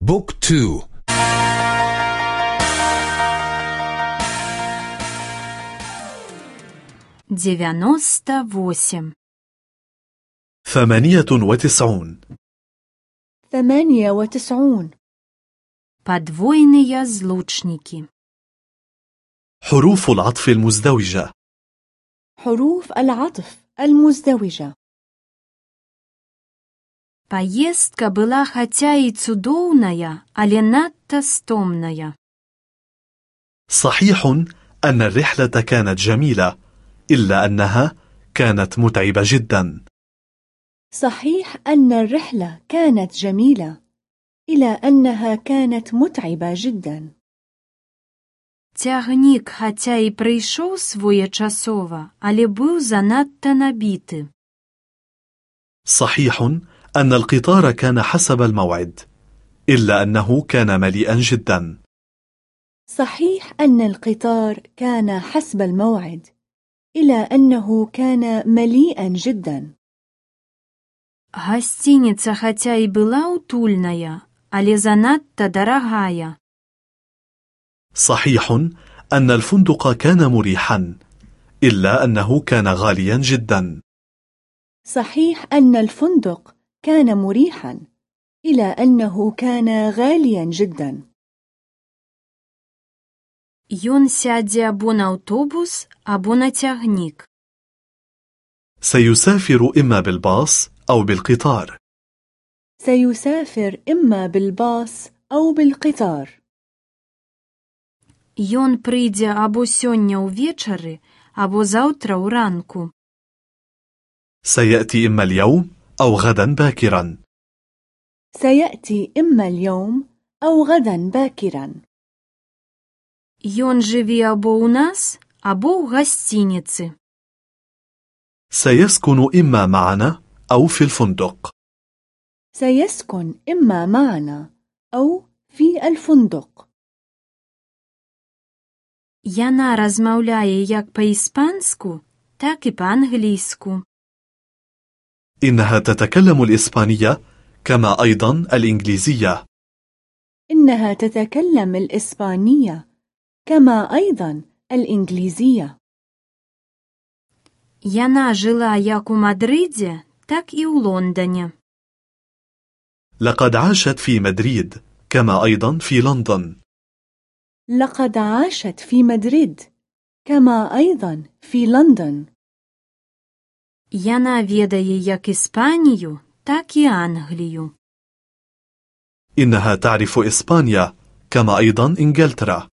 بوك تو девяносто восемь ثمانية وتسعون ثمانية وتسعون подвойные злучники حروف العطف المزدوجة حروف العطف المزدوجة Поездка была хотя и цудоўная, але надта стомная. صحيح أن الرحلة كانت جميلة إلا أنها كانت متعبة جدا صحيح أن الرحلة كانت جميلة إلى أنها كانت متعبة جدا Цягнік хаця і прыйшоў своечасова, але быў занадта набіты. صحيح أن القطار كان حسب الموعد إلا أنه كان مليئا جدا صحيح أن القطار كان حسب الموعد إلى أنه كان مليئا جدا Гасцініца хаця і была ўтульная, але занадта дарагая. صحيح أن الفندق كان مريحا إلا أنه كان غاليا جدا صحيح أن الفندق كان مريحا إلى أنه كان غاليا جدا Ён сядзе або на аўтобус, або на цягнік. سيسافر إما بالباص أو بالقطار سيسافر إما بالباص أو بالقطار Ён прыйдзе або сёння ўвечары, або заўтра ў ранку. سيأتي إما اليوم أو غدا باكرا سيأتي إما اليوم أو غدا باكرا Ён жыве або ў нас, або ў гасцініцы. سيسكن إما معنا أو في الفندق سيسكن إما معنا أو في الفندق Яна размаўляе як па-іспанску, так і па-англійску. إنها تتكلم الإسبانية كما أيضا الإنجليزية إنها تتكلم الإسبانية كما أيضا الإنجليزية Яна жыла як у Мадрыдзе, так і ў Лондоне. لقد عاشت في مدريد كما أيضا في لندن لقد عاشت في مدريد كما أيضا في لندن Яна ведае як Іспанію, так і Англію. إنها تعرف إسبانيا كما أيضا إنجلترا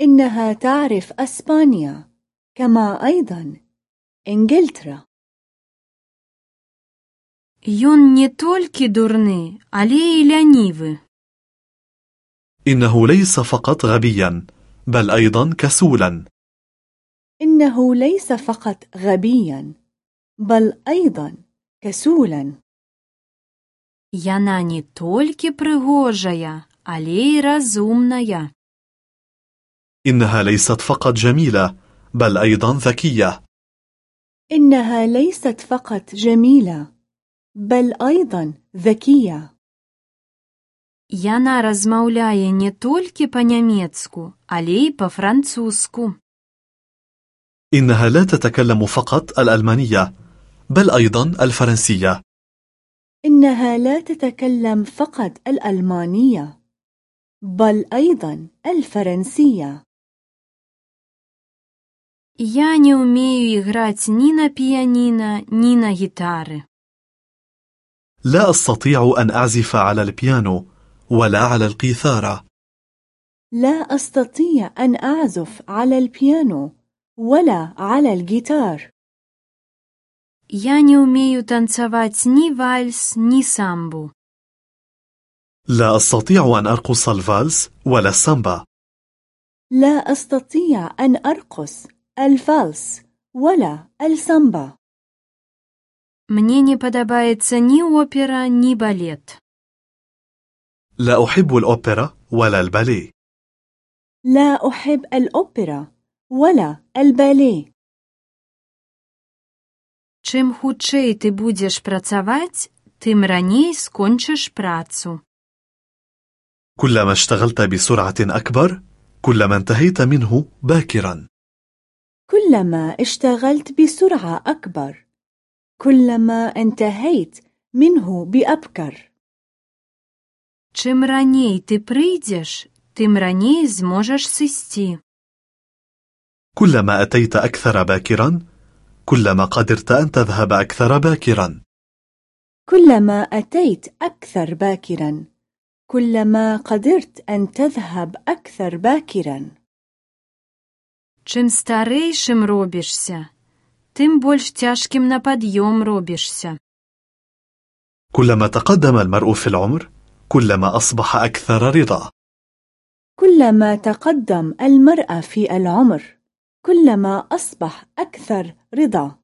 إنها تعرف أسبانيا كما أيضا إنجلترا Ён не толькі дурны, але і лянівы. إنه ليس فقط غبيا بل أيضا كسولا إنه ليس فقط غبيا بل أيضا كسولا Яна не толькі прыгожая, але і разумная. إنها ليست فقط جميلة بل أيضا ذكية إنها ليست فقط جميلة بل أيضا ذكية Яна размаўляе не толькі па-нямецку, але і па-французску. إنها لا تتكلم فقط الألمانية بل أيضا الفرنسية إنها لا تتكلم فقط الألمانية بل أيضا الفرنسية Я не ўмею іграць ні на піяніна, ні на гітары. لا أستطيع أن أعزف على البيانو ولا على القيثارة لا أستطيع أن أعزف على البيانو ولا على الجيتار Я не ўмею танцаваць ні вальс, ні самбу. لا أستطيع أن أرقص الفالس ولا السامبا لا أستطيع أن أرقص الفالس ولا السامبا Мне не падабаецца ні опера, ні балет. لا أحب الأوبرا ولا الباليه لا أحب الأوبرا ولا الباليه Чым хутчэй ты будзеш працаваць, тым раней скончыш працу. كلما اشتغلت بسرعة أكبر كلما انتهيت منه باكرا كلما اشتغلت بسرعة أكبر كلما انتهيت منه بأبكر Чым раней ты прыйдзеш, тым раней зможаш сысці. كلما أتيت أكثر باكرا كلما قدرت أن تذهب أكثر باكرا كلما أتيت أكثر باكرا كلما قدرت أن تذهب أكثر باكرا Чым старэйшым робішся, тым больш цяжкім на пад'ём робішся. كلما تقدم المرء في العمر كلما أصبح أكثر رضا كلما تقدم المرأة في العمر كلما أصبح أكثر رضا.